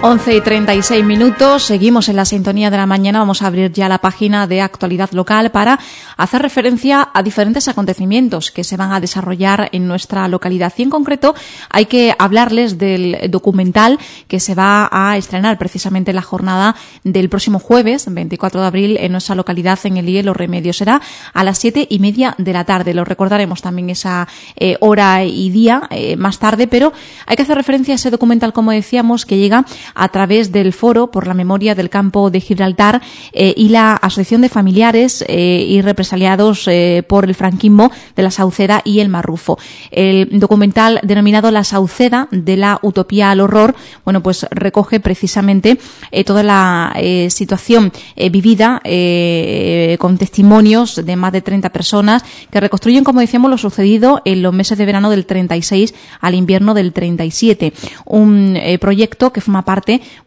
11 y 36 minutos, seguimos en la sintonía de la mañana, vamos a abrir ya la página de actualidad local para hacer referencia a diferentes acontecimientos que se van a desarrollar en nuestra localidad. Y en concreto hay que hablarles del documental que se va a estrenar precisamente la jornada del próximo jueves, 24 de abril, en nuestra localidad, en el IE Los Remedios. Será a las siete y media de la tarde. Lo recordaremos también esa eh, hora y día eh, más tarde, pero hay que hacer referencia a ese documental, como decíamos, que llega a través del Foro por la Memoria del Campo de Gibraltar eh, y la Asociación de Familiares eh, y Represaliados eh, por el Franquismo de la Sauceda y el Marrufo. El documental denominado La Sauceda de la Utopía al Horror, bueno, pues recoge precisamente toda la situación vivida con testimonios de más de 30 personas que reconstruyen, como decíamos, lo sucedido en los meses de verano del 36 al invierno del 37. Un proyecto que forma parte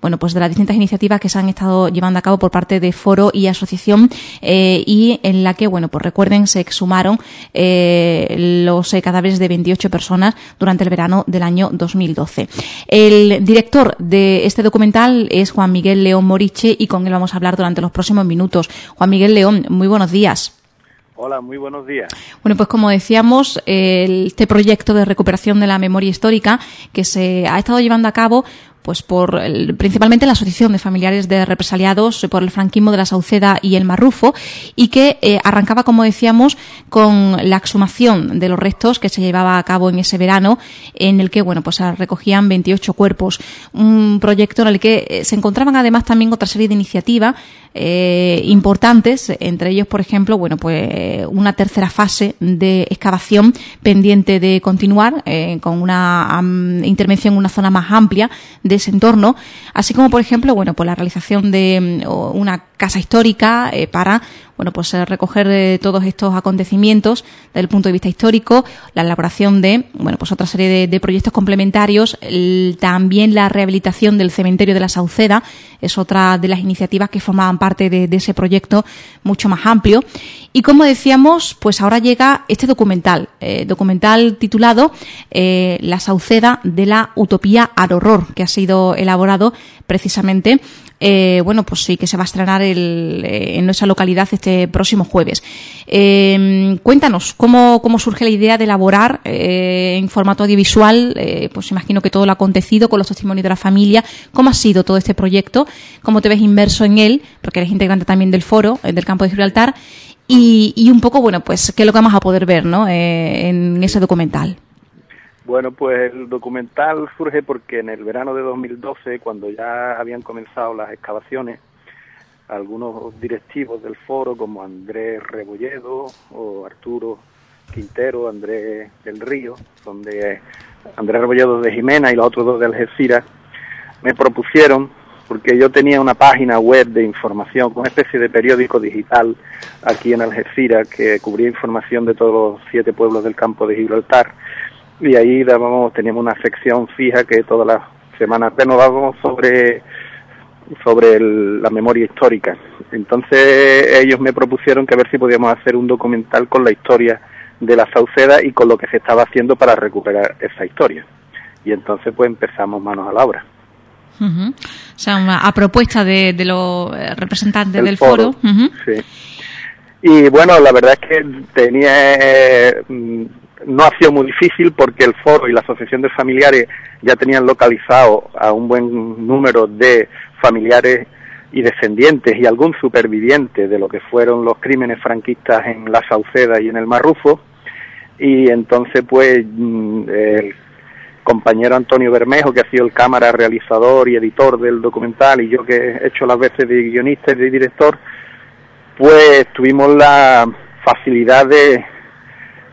bueno, pues de las distintas iniciativas que se han estado llevando a cabo por parte de Foro y Asociación eh, y en la que, bueno, pues recuerden, se exhumaron eh, los eh, cadáveres de 28 personas durante el verano del año 2012. El director de este documental es Juan Miguel León Moriche y con él vamos a hablar durante los próximos minutos. Juan Miguel León, muy buenos días. Hola, muy buenos días. Bueno, pues como decíamos, este proyecto de recuperación de la memoria histórica que se ha estado llevando a cabo pues por principalmente la Asociación de Familiares de Represaliados por el franquismo de la Sauceda y el Marrufo y que eh, arrancaba, como decíamos, con la exhumación de los restos que se llevaba a cabo en ese verano en el que, bueno, pues recogían 28 cuerpos. Un proyecto en el que eh, se encontraban además también otra serie de iniciativas eh, importantes, entre ellos, por ejemplo, bueno, pues una tercera fase de excavación pendiente de continuar con una intervención en una zona más amplia ese entorno, así como, por ejemplo, bueno, pues la realización de mm, una casa histórica eh, para bueno, pues eh, recoger eh, todos estos acontecimientos desde el punto de vista histórico, la elaboración de, bueno, pues otra serie de, proyectos complementarios, también la rehabilitación del cementerio de la Sauceda es otra de las iniciativas que formaban parte de, ese proyecto mucho más amplio. Y como decíamos, pues ahora llega este documental, eh, documental titulado La Sauceda de la Utopía al Horror, que ha sido elaborado precisamente eh, bueno, pues sí, que se va a estrenar eh, en nuestra localidad este próximo jueves. Eh, cuéntanos, ¿cómo, ¿cómo, surge la idea de elaborar en formato audiovisual? pues imagino que todo lo acontecido con los testimonios de la familia. ¿Cómo ha sido todo este proyecto? ¿Cómo te ves inmerso en él? Porque eres integrante también del foro, del campo de Gibraltar. Y, y un poco, bueno, pues, ¿qué es lo que vamos a poder ver ¿no? en ese documental? Bueno, pues el documental surge porque en el verano de 2012, cuando ya habían comenzado las excavaciones, algunos directivos del foro, como Andrés Rebolledo o Arturo Quintero, Andrés del Río, son de Andrés Rebolledo de Jimena y los otros dos de Algeciras, me propusieron, porque yo tenía una página web de información, una especie de periódico digital aquí en Algeciras que cubría información de todos los siete pueblos del campo de Gibraltar, y ahí dábamos, teníamos una sección fija que todas las semanas renovábamos sobre sobre la memoria histórica. Entonces ellos me propusieron que a ver si podíamos hacer un documental con la historia de la Sauceda y con lo que se estaba haciendo para recuperar esa historia. Y entonces pues empezamos manos a la obra. O sea, a propuesta de, los eh, representantes del foro. Sí. Y bueno, la verdad es que tenía eh, no ha sido muy difícil porque el foro y la asociación de familiares ya tenían localizado a un buen número de familiares y descendientes y algún superviviente de lo que fueron los crímenes franquistas en la Sauceda y en el Marrufo. Y entonces pues mm, el compañero Antonio Bermejo que ha sido el cámara realizador y editor del documental y yo que he hecho las veces de guionista y de director pues tuvimos la facilidad de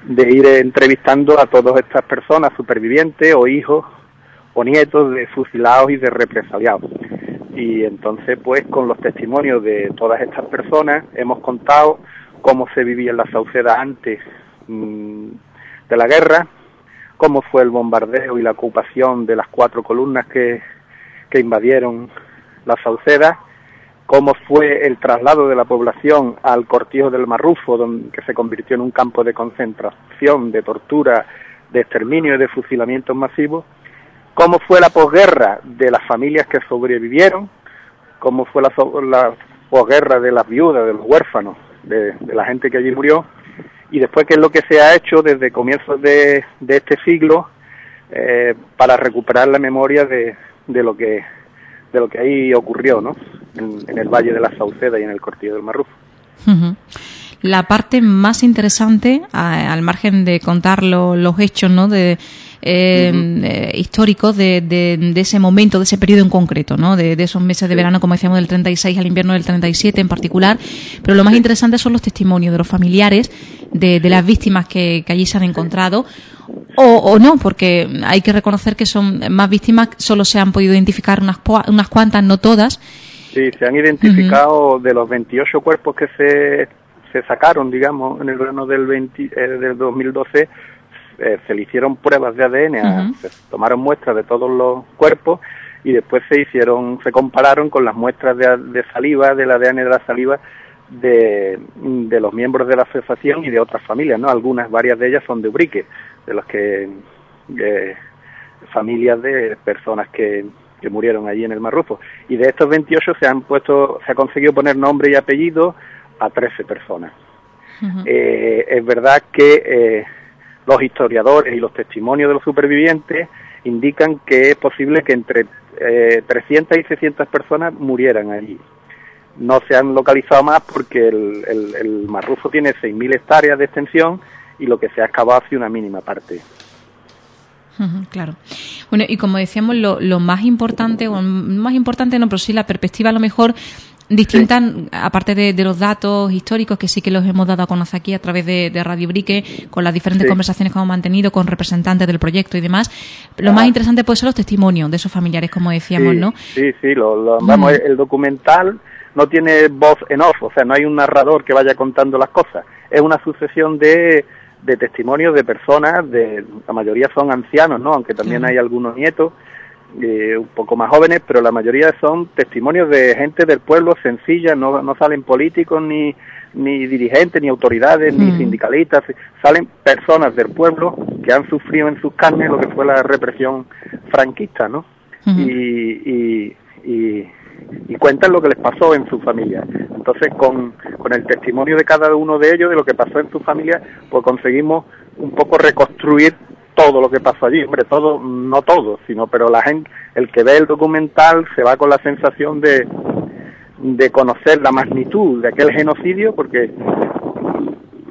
de ir entrevistando a todas estas personas, supervivientes o hijos o nietos de fusilados y de represaliados. Y entonces, pues, con los testimonios de todas estas personas, hemos contado cómo se vivía en la Sauceda antes mm, de la guerra, cómo fue el bombardeo y la ocupación de las cuatro columnas que, que invadieron la Sauceda, cómo fue el traslado de la población al cortijo del Marrufo, donde, que se convirtió en un campo de concentración, de tortura, de exterminio y de fusilamientos masivos, cómo fue la posguerra de las familias que sobrevivieron, cómo fue la, posguerra de las viudas, de los huérfanos, de, la gente que allí murió, y después qué es lo que se ha hecho desde comienzos de, este siglo eh, para recuperar la memoria de, de, lo que de lo que ahí ocurrió, ¿no? En, el Valle de la Sauceda y en el Cortillo del Marrufo. La parte más interesante, al margen de contar los hechos, ¿no? De, eh, eh, históricos de, de, ese momento, de ese periodo en concreto, ¿no? De, esos meses de verano, como decíamos, del 36 al invierno del 37 en particular. Pero lo más interesante son los testimonios de los familiares de, las víctimas que, allí se han encontrado. O, no, porque hay que reconocer que son más víctimas, solo se han podido identificar unas, unas cuantas, no todas. Sí, se han identificado de los 28 cuerpos que se, se sacaron, digamos, en el verano del, 20, eh, del 2012, eh, se le hicieron pruebas de ADN, se tomaron muestras de todos los cuerpos y después se hicieron, se compararon con las muestras de, saliva, del ADN de la saliva de, de, los miembros de la asociación y de otras familias, ¿no? Algunas, varias de ellas son de Ubrique, de las que familias de personas que, que murieron allí en el Marrufo. Y de estos 28 se han puesto, se ha conseguido poner nombre y apellido a 13 personas. eh, es verdad que eh, los historiadores y los testimonios de los supervivientes indican que es posible que entre eh, 300 y 600 personas murieran allí. No se han localizado más porque el, el, el Marrufo tiene 6.000 hectáreas de extensión y lo que se ha excavado hace una mínima parte. Claro. Bueno, y como decíamos, lo, lo más importante, o más importante no, pero sí la perspectiva a lo mejor distintas, aparte de, los datos históricos que sí que los hemos dado a conocer aquí a través de, Radio Brique, con las diferentes conversaciones que hemos mantenido con representantes del proyecto y demás, lo más interesante puede ser los testimonios de esos familiares, como decíamos, ¿no? Sí, sí, lo, vamos, el documental no tiene voz en off, o sea, no hay un narrador que vaya contando las cosas, es una sucesión de, de testimonios de personas, de la mayoría son ancianos, ¿no? Aunque también hay algunos nietos, eh, un poco más jóvenes, pero la mayoría son testimonios de gente del pueblo sencilla, no, no salen políticos ni, ni dirigentes, ni autoridades, ni sindicalistas, salen personas del pueblo que han sufrido en sus carnes lo que fue la represión franquista, ¿no? y, y, y, cuentan lo que les pasó en su familia. Entonces, con, con el testimonio de cada uno de ellos, de lo que pasó en su familia, pues conseguimos un poco reconstruir todo lo que pasó allí, hombre, todo, no todo, sino, pero la gente, el que ve el documental se va con la sensación de, de conocer la magnitud de aquel genocidio, porque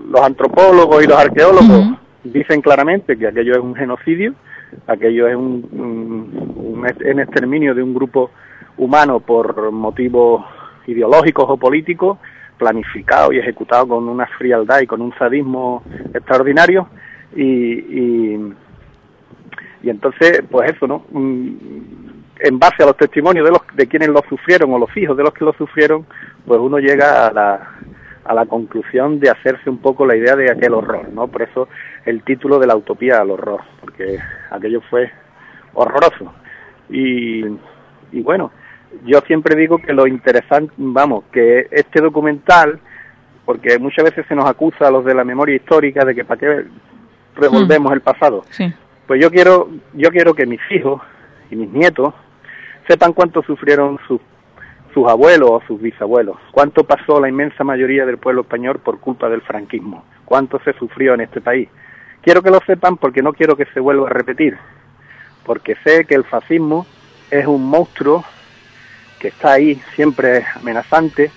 los antropólogos y los arqueólogos dicen claramente que aquello es un genocidio, aquello es un, un, exterminio de un grupo humano por motivos ideológicos o políticos, planificado y ejecutado con una frialdad y con un sadismo extraordinario, y, y, entonces, pues eso, ¿no? Mm, en base a los testimonios de, los, de quienes lo sufrieron o los hijos de los que lo sufrieron, pues uno llega a la, a la conclusión de hacerse un poco la idea de aquel horror, ¿no? Por eso el título de la utopía al horror, porque aquello fue horroroso. Y, y bueno, yo siempre digo que lo interesante, vamos, que este documental, porque muchas veces se nos acusa a los de la memoria histórica de que para qué revolvemos el pasado. Pues yo quiero, yo quiero que mis hijos y mis nietos sepan cuánto sufrieron sus, sus abuelos o sus bisabuelos, cuánto pasó la inmensa mayoría del pueblo español por culpa del franquismo, cuánto se sufrió en este país. Quiero que lo sepan porque no quiero que se vuelva a repetir, porque sé que el fascismo es un monstruo que está ahí siempre amenazante,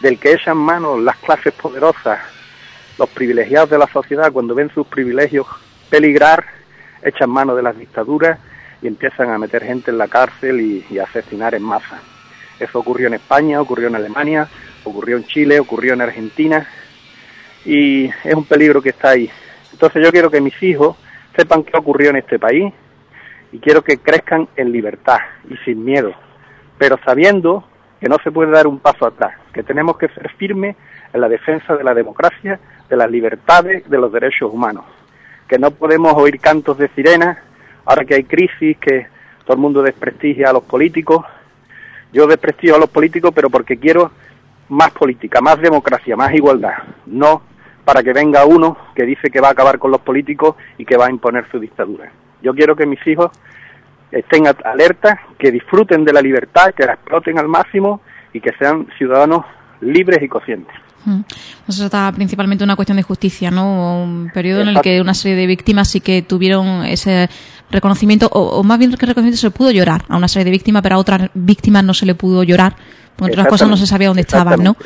del que echan mano las clases poderosas los privilegiados de la sociedad, cuando ven sus privilegios peligrar, echan mano de las dictaduras y empiezan a meter gente en la cárcel y, a asesinar en masa. Eso ocurrió en España, ocurrió en Alemania, ocurrió en Chile, ocurrió en Argentina y es un peligro que está ahí. Entonces yo quiero que mis hijos sepan qué ocurrió en este país y quiero que crezcan en libertad y sin miedo, pero sabiendo que no se puede dar un paso atrás, que tenemos que ser firmes en la defensa de la democracia, de las libertades, de los derechos humanos. Que no podemos oír cantos de sirena, ahora que hay crisis, que todo el mundo desprestigia a los políticos. Yo desprestigio a los políticos, pero porque quiero más política, más democracia, más igualdad. No para que venga uno que dice que va a acabar con los políticos y que va a imponer su dictadura. Yo quiero que mis hijos estén alertas, que disfruten de la libertad, que la exploten al máximo y que sean ciudadanos libres y conscientes. Mm. Eso está principalmente una cuestión de justicia, ¿no? Un periodo en el que una serie de víctimas sí que tuvieron ese reconocimiento, o, más bien que reconocimiento se pudo llorar a una serie de víctimas, pero a otras víctimas no se le pudo llorar, porque otras cosas no se sabía dónde estaban, ¿no?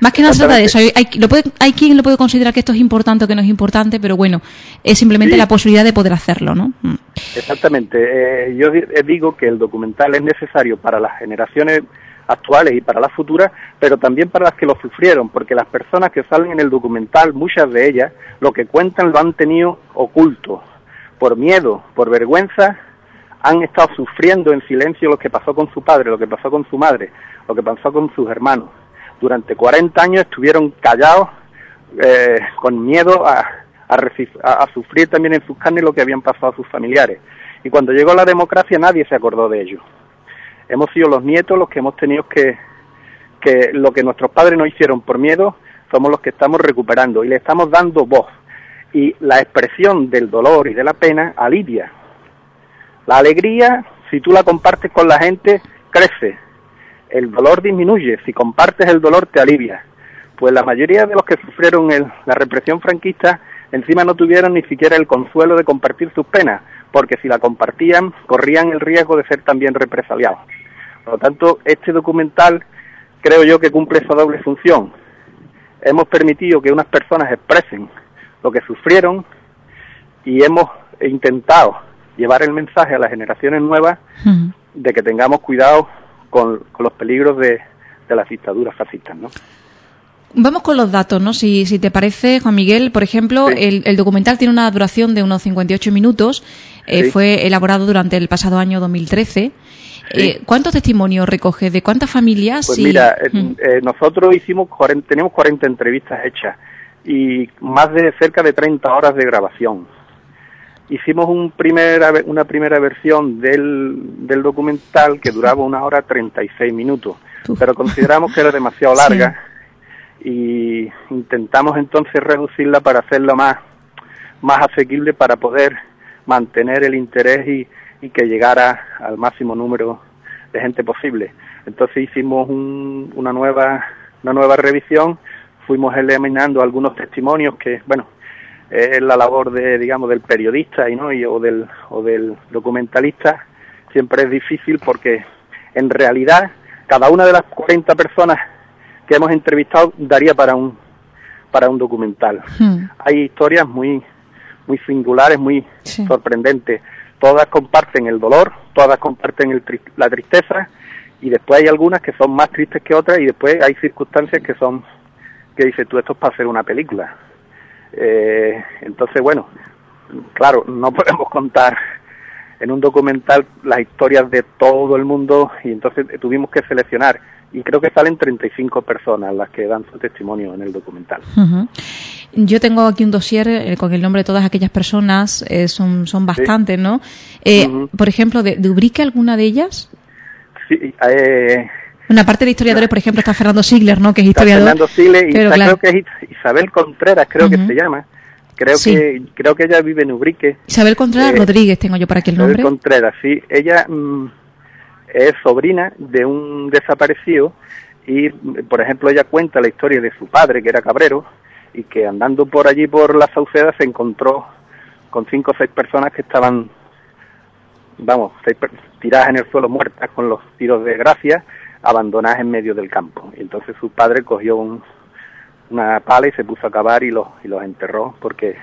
Más que nada se trata de eso. Hay, hay, quien lo puede considerar que esto es importante o que no es importante, pero bueno, es simplemente la posibilidad de poder hacerlo, ¿no? Mm. Exactamente. Eh, yo digo que el documental es necesario para las generaciones actuales y para las futuras, pero también para las que lo sufrieron, porque las personas que salen en el documental, muchas de ellas, lo que cuentan lo han tenido oculto, por miedo, por vergüenza, han estado sufriendo en silencio lo que pasó con su padre, lo que pasó con su madre, lo que pasó con sus hermanos. Durante 40 años estuvieron callados, eh, con miedo a, a, sufrir también en sus carnes lo que habían pasado a sus familiares. Y cuando llegó la democracia nadie se acordó de ello hemos sido los nietos los que hemos tenido que, que lo que nuestros padres no hicieron por miedo, somos los que estamos recuperando y le estamos dando voz. Y la expresión del dolor y de la pena alivia. La alegría, si tú la compartes con la gente, crece. El dolor disminuye, si compartes el dolor te alivia. Pues la mayoría de los que sufrieron la represión franquista encima no tuvieron ni siquiera el consuelo de compartir sus penas, porque si la compartían corrían el riesgo de ser también represaliados. Por lo tanto, este documental creo yo que cumple esa doble función. Hemos permitido que unas personas expresen lo que sufrieron y hemos intentado llevar el mensaje a las generaciones nuevas de que tengamos cuidado con, los peligros de, de las dictaduras fascistas, ¿no? Vamos con los datos, ¿no? Si, si te parece, Juan Miguel, por ejemplo, el, documental tiene una duración de unos 58 minutos, eh, fue elaborado durante el pasado año 2013. Eh, ¿Cuántos testimonios recoge? ¿De cuántas familias? Pues mira, eh, nosotros hicimos tenemos 40 entrevistas hechas y más de cerca de 30 horas de grabación. Hicimos un primera, una primera versión del, del documental que duraba una hora 36 minutos, pero consideramos que era demasiado larga y intentamos entonces reducirla para hacerla más, más asequible para poder mantener el interés y, y que llegara al máximo número de gente posible. Entonces hicimos una nueva una nueva revisión, fuimos eliminando algunos testimonios que, bueno, es la labor de digamos del periodista y no o del o del documentalista siempre es difícil porque en realidad cada una de las 40 personas que hemos entrevistado daría para un para un documental. Hmm. Hay historias muy muy singulares, muy sorprendentes. Todas comparten el dolor, todas comparten el la tristeza y después hay algunas que son más tristes que otras y después hay circunstancias que son que dices tú esto es para hacer una película. Eh, entonces bueno, claro, no podemos contar en un documental las historias de todo el mundo y entonces tuvimos que seleccionar y creo que salen 35 personas las que dan su testimonio en el documental. Yo tengo aquí un dossier eh, con el nombre de todas aquellas personas, eh, son, son bastantes, ¿no? Eh, por ejemplo, ¿de, ¿de alguna de ellas? Sí, una parte de historiadores, por ejemplo, está Fernando Sigler, ¿no? Que es historiador. Fernando Sigler y creo que es Isabel Contreras, creo que se llama. Creo que creo que ella vive en Ubrique. Isabel Contreras Rodríguez, tengo yo para aquí el nombre. Isabel Contreras, sí. Ella mm, es sobrina de un desaparecido y, por ejemplo, ella cuenta la historia de su padre, que era cabrero, y que andando por allí, por la Sauceda, se encontró con cinco o seis personas que estaban, vamos, tiradas en el suelo muertas con los tiros de gracia, abandonadas en medio del campo. Y entonces su padre cogió una pala y se puso a cavar y los, y los enterró porque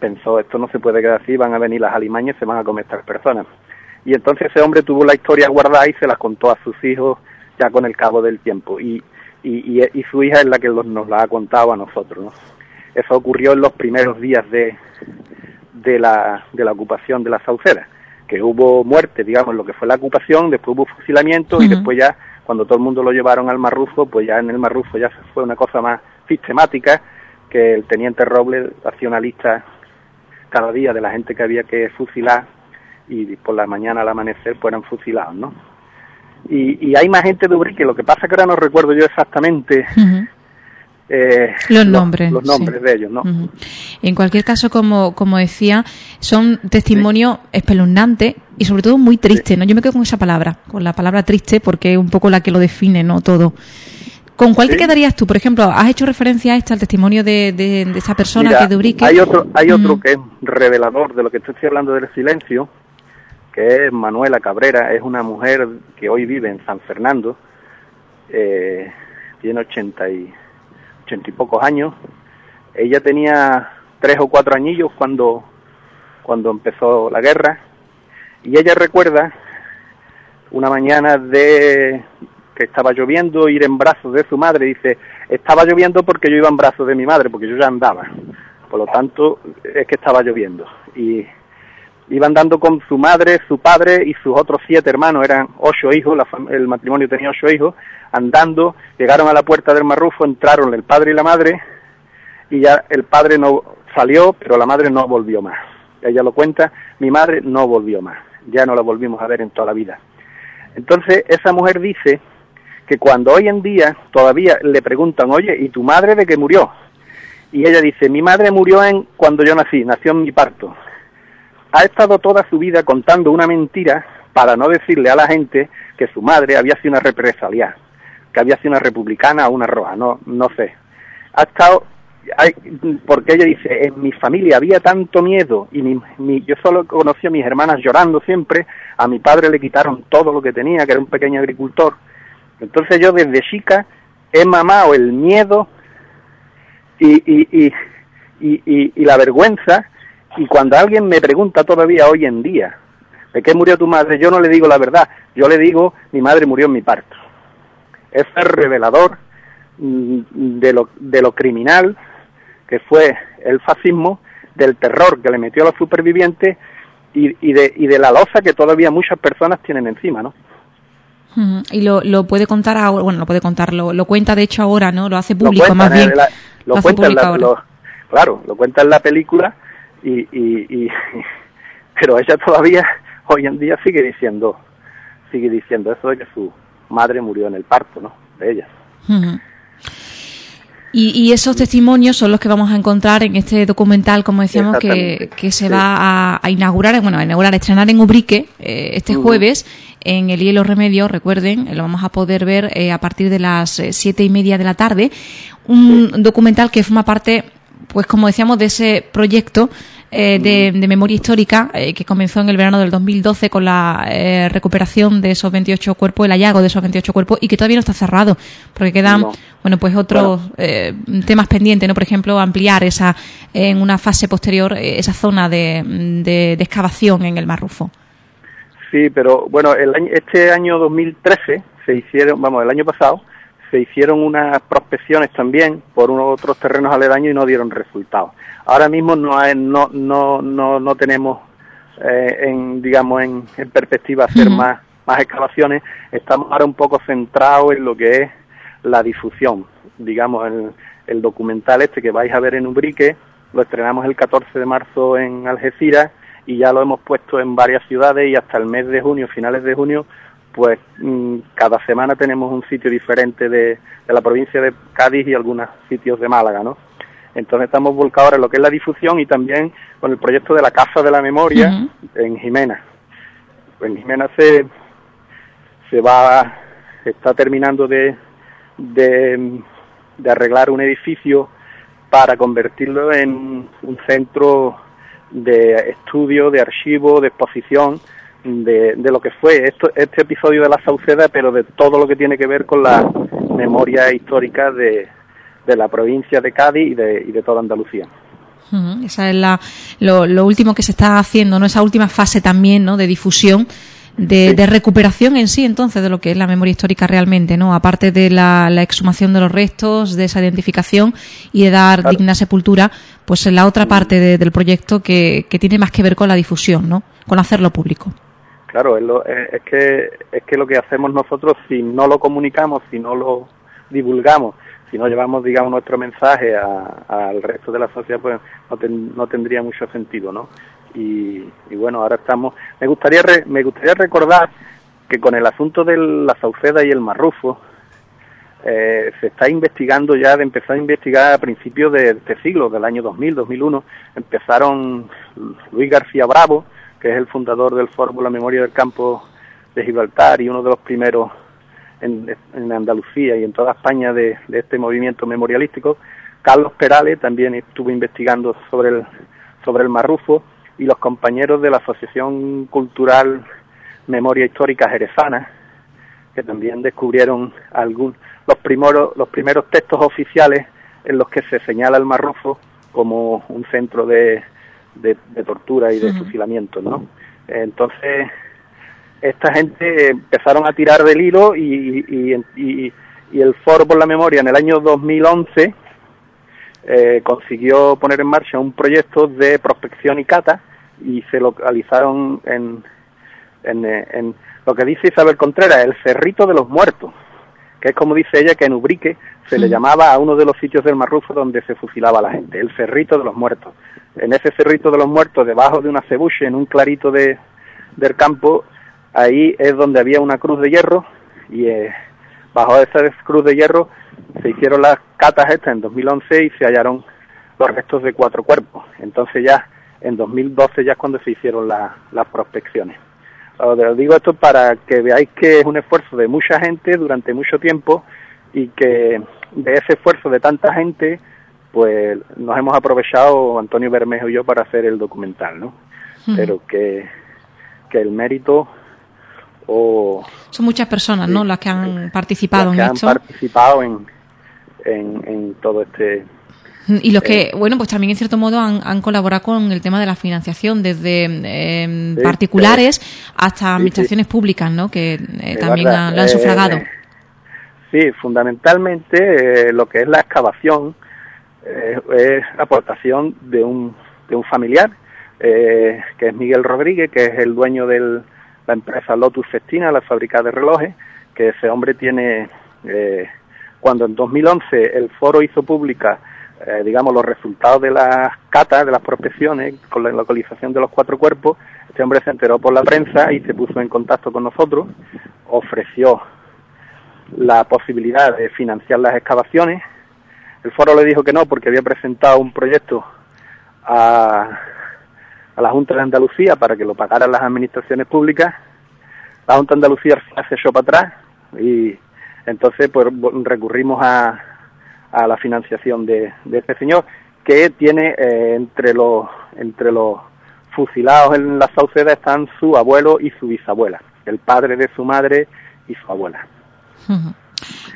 pensó, esto no se puede quedar así, van a venir las alimañas y se van a comer estas personas. Y entonces ese hombre tuvo la historia guardada y se la contó a sus hijos ya con el cabo del tiempo. Y, y, y, su hija es la que nos la ha contado a nosotros. ¿no? Eso ocurrió en los primeros días de, de, la, de la ocupación de la Sauceda, que hubo muerte, digamos, lo que fue la ocupación, después hubo fusilamiento y después ya, cuando todo el mundo lo llevaron al Marrufo, pues ya en el Marrufo ya fue una cosa más sistemática, que el teniente Robles hacía una lista cada día de la gente que había que fusilar y por la mañana al amanecer fueran fusilados, ¿no? Y, y hay más gente de Ubrique, lo que pasa que ahora no recuerdo yo exactamente eh, los nombres, los, nombres de ellos, ¿no? En cualquier caso, como, como decía, son testimonios espeluznantes y sobre todo muy tristes, ¿no? Yo me quedo con esa palabra, con la palabra triste, porque es un poco la que lo define, ¿no? Todo. ¿Con cuál te quedarías tú? Por ejemplo, has hecho referencia a este, al testimonio de, de, esa persona que de Urique. Hay otro, hay otro que es revelador de lo que estoy hablando del silencio, que es Manuela Cabrera, es una mujer que hoy vive en San Fernando, eh, tiene ochenta y, ochenta y pocos años. Ella tenía tres o cuatro añillos cuando, cuando empezó la guerra y ella recuerda una mañana de que estaba lloviendo, ir en brazos de su madre, dice, estaba lloviendo porque yo iba en brazos de mi madre, porque yo ya andaba, por lo tanto es que estaba lloviendo. Y iba andando con su madre, su padre y sus otros siete hermanos, eran ocho hijos, el matrimonio tenía ocho hijos, andando, llegaron a la puerta del marrufo, entraron el padre y la madre, y ya el padre no salió, pero la madre no volvió más. Ella lo cuenta, mi madre no volvió más, ya no la volvimos a ver en toda la vida. Entonces esa mujer dice que cuando hoy en día todavía le preguntan, oye, ¿y tu madre de qué murió? Y ella dice, mi madre murió en cuando yo nací, nació en mi parto. Ha estado toda su vida contando una mentira para no decirle a la gente que su madre había sido una represalia, que había sido una republicana o una roja, no, no sé. Ha estado, porque ella dice, en mi familia había tanto miedo y mi, yo solo conocí a mis hermanas llorando siempre, a mi padre le quitaron todo lo que tenía, que era un pequeño agricultor, entonces yo desde chica he mamado el miedo y, y, y, y la vergüenza y cuando alguien me pregunta todavía hoy en día ¿de qué murió tu madre? Yo no le digo la verdad, yo le digo mi madre murió en mi parto. Es el revelador mm, de lo, de lo criminal que fue el fascismo, del terror que le metió a los supervivientes y, y, de, y de la losa que todavía muchas personas tienen encima, ¿no? Y lo, lo puede contar ahora, bueno, lo puede contar, lo, lo cuenta de hecho ahora, ¿no? Lo hace público más bien. lo, cuenta en la, claro, lo cuenta en la película y, y, pero ella todavía hoy en día sigue diciendo, sigue diciendo eso de que su madre murió en el parto, ¿no? De ella. Y, esos testimonios son los que vamos a encontrar en este documental, como decíamos, que, que, se va a, inaugurar, bueno, a inaugurar, a estrenar en Ubrique eh, este jueves en el Hielo Remedio, recuerden, lo vamos a poder ver eh, a partir de las eh, siete y media de la tarde. Un documental que forma parte, pues como decíamos, de ese proyecto eh, de, memoria histórica eh, que comenzó en el verano del 2012 con la eh, recuperación de esos 28 cuerpos, el hallazgo de esos 28 cuerpos y que todavía no está cerrado porque quedan, bueno, pues otros temas pendientes, ¿no? Por ejemplo, ampliar esa en una fase posterior esa zona de, de, excavación en el Mar Rufo. Sí, pero bueno, el año, este año 2013 se hicieron, vamos, el año pasado se hicieron unas prospecciones también por unos otros terrenos aledaños y no dieron resultados. Ahora mismo no, no, no, no, no tenemos, eh, en, digamos, en, perspectiva hacer más, más excavaciones. Estamos ahora un poco centrados en lo que es la difusión. Digamos, el, el documental este que vais a ver en Ubrique, lo estrenamos el 14 de marzo en Algeciras y ya lo hemos puesto en varias ciudades y hasta el mes de junio, finales de junio, pues mm, cada semana tenemos un sitio diferente de, de, la provincia de Cádiz y algunos sitios de Málaga, ¿no? Entonces estamos volcados ahora en lo que es la difusión y también con el proyecto de la Casa de la Memoria en Jimena. En Jimena se, se va, se está terminando de, de, de arreglar un edificio para convertirlo en un centro de estudio, de archivo, de exposición de, de lo que fue esto, este episodio de la Sauceda, pero de todo lo que tiene que ver con la memoria histórica de, de la provincia de Cádiz y de, y de toda Andalucía. Esa es la, lo, lo, último que se está haciendo, ¿no? Esa última fase también, ¿no? De difusión, de, de, recuperación en sí, entonces, de lo que es la memoria histórica realmente, ¿no? Aparte de la, la exhumación de los restos, de esa identificación y de dar digna sepultura, pues en la otra parte del proyecto que, que tiene más que ver con la difusión, ¿no? Con hacerlo público. Claro, es, lo, es, que, es que lo que hacemos nosotros, si no lo comunicamos, si no lo divulgamos, si no llevamos, digamos, nuestro mensaje al resto de la sociedad, pues no, no tendría mucho sentido, ¿no? Y, bueno, ahora estamos... Me gustaría, me gustaría recordar que con el asunto de la Sauceda y el Marrufo, eh, se está investigando ya, de empezar a investigar a principios de este siglo, del año 2000, 2001. Empezaron Luis García Bravo, que es el fundador del Foro por la Memoria del Campo de Gibraltar y uno de los primeros en, Andalucía y en toda España de, este movimiento memorialístico. Carlos Perales también estuvo investigando sobre el, sobre el marrufo y los compañeros de la Asociación Cultural Memoria Histórica Jerezana, que también descubrieron algún, los, primeros, los primeros textos oficiales en los que se señala el marrufo como un centro de, de, tortura y de fusilamiento, ¿no? Entonces, esta gente empezaron a tirar del hilo y, y, el Foro por la Memoria en el año 2011 eh, consiguió poner en marcha un proyecto de prospección y cata y se localizaron en, en, en lo que dice Isabel Contreras, el Cerrito de los Muertos, que es como dice ella que en Ubrique se le llamaba a uno de los sitios del Marrufo donde se fusilaba a la gente, el Cerrito de los Muertos. En ese Cerrito de los Muertos, debajo de una cebuche, en un clarito de, del campo, ahí es donde había una cruz de hierro y eh, bajo esa cruz de hierro se hicieron las catas estas en 2011 y se hallaron los restos de cuatro cuerpos. Entonces ya en 2012 ya es cuando se hicieron las prospecciones. Os digo esto para que veáis que es un esfuerzo de mucha gente durante mucho tiempo y que de ese esfuerzo de tanta gente pues nos hemos aprovechado Antonio Bermejo y yo para hacer el documental, ¿no? Pero que, que el mérito son muchas personas, ¿no? Las que han participado en esto. han participado en, en, todo este y los que, eh, bueno, pues también en cierto modo han, colaborado con el tema de la financiación, desde em, particulares hasta administraciones públicas, ¿no? Que eh, también lo han sufragado. Eh, sí, fundamentalmente lo que es la excavación es aportación de un, de un familiar, que es Miguel Rodríguez, que es el dueño del, la empresa Lotus Festina, la fábrica de relojes, que ese hombre tiene, cuando en 2011 el foro hizo pública, eh, digamos, los resultados de las catas, de las prospecciones, con la localización de los cuatro cuerpos, este hombre se enteró por la prensa y se puso en contacto con nosotros, ofreció la posibilidad de financiar las excavaciones. El foro le dijo que no porque había presentado un proyecto a, a la Junta de Andalucía para que lo pagaran las administraciones públicas. La Junta de Andalucía se echó para atrás y entonces pues recurrimos a, a la financiación de, de este señor que tiene eh, entre los entre los fusilados en la Sauceda están su abuelo y su bisabuela, el padre de su madre y su abuela.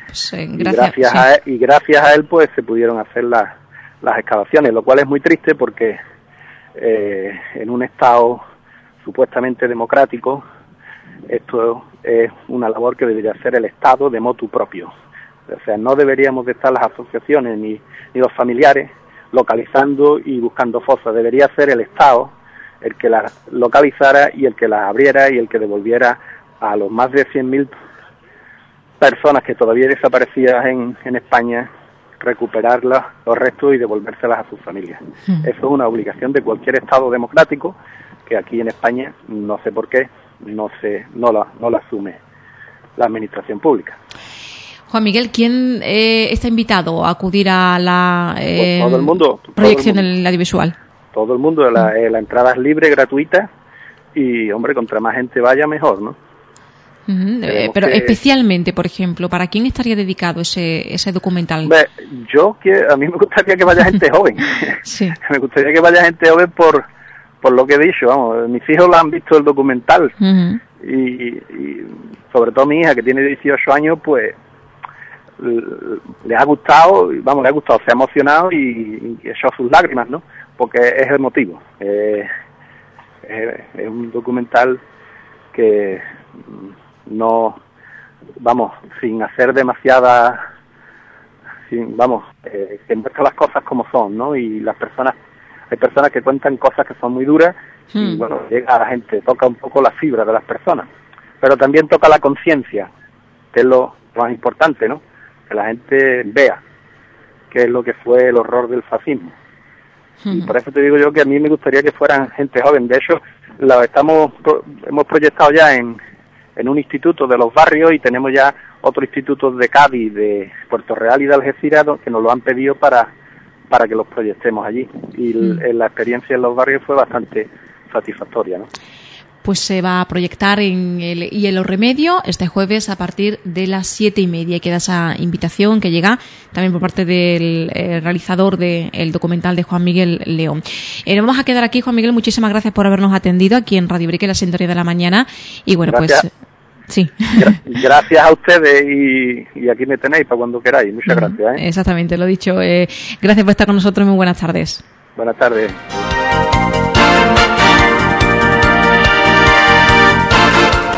Pues, eh, gracias, y, gracias a él, y gracias a él pues se pudieron hacer las, las excavaciones, lo cual es muy triste porque eh, en un Estado supuestamente democrático, esto es una labor que debería hacer el Estado de motu propio. O sea, no deberíamos de estar las asociaciones ni, ni los familiares localizando y buscando fosas. Debería ser el Estado el que las localizara y el que las abriera y el que devolviera a los más de 100.000 personas que todavía desaparecían en, en España recuperar los restos y devolvérselas a sus familias. Eso es una obligación de cualquier Estado democrático que aquí en España, no sé por qué, no, se, no, la, no la asume la Administración Pública. Juan Miguel, ¿quién eh, está invitado a acudir a la eh, todo el mundo, proyección en la audiovisual? Todo el mundo, la, eh, la entrada es libre, gratuita y, hombre, contra más gente vaya, mejor, ¿no? Eh, pero especialmente, por ejemplo, ¿para quién estaría dedicado ese, ese documental? Yo, a mí me gustaría que vaya gente joven. sí. me gustaría que vaya gente joven por, por lo que he dicho. Vamos, mis hijos lo han visto el documental y, sobre todo mi hija que tiene 18 años, pues le ha gustado, vamos, le ha gustado, se ha emocionado y, y echó sus lágrimas, ¿no? Porque es el motivo. Eh, es un documental que no, vamos, sin hacer demasiada, sin, vamos, eh, que muestra las cosas como son, ¿no? Y las personas, hay personas que cuentan cosas que son muy duras y hmm. bueno, llega a la gente, toca un poco la fibra de las personas, pero también toca la conciencia, que es lo más importante, ¿no? Que la gente vea qué es lo que fue el horror del fascismo. Y por eso te digo yo que a mí me gustaría que fueran gente joven. De hecho, la estamos hemos proyectado ya en, en un instituto de los barrios y tenemos ya otros institutos de Cádiz, de Puerto Real y de Algeciras que nos lo han pedido para, para que los proyectemos allí. Y la experiencia en los barrios fue bastante satisfactoria. ¿no? Pues se va a proyectar en el Hielo Remedio este jueves a partir de las siete y media. Y queda esa invitación que llega también por parte del eh, realizador del documental de Juan Miguel León. Eh, nos vamos a quedar aquí, Juan Miguel. Muchísimas gracias por habernos atendido aquí en Radio Brique, la sintonía de la mañana. Y bueno, pues. Sí. Gracias a ustedes y, aquí me tenéis para cuando queráis. Muchas gracias. ¿eh? Exactamente, lo dicho. gracias por estar con nosotros. Muy buenas tardes. Buenas tardes.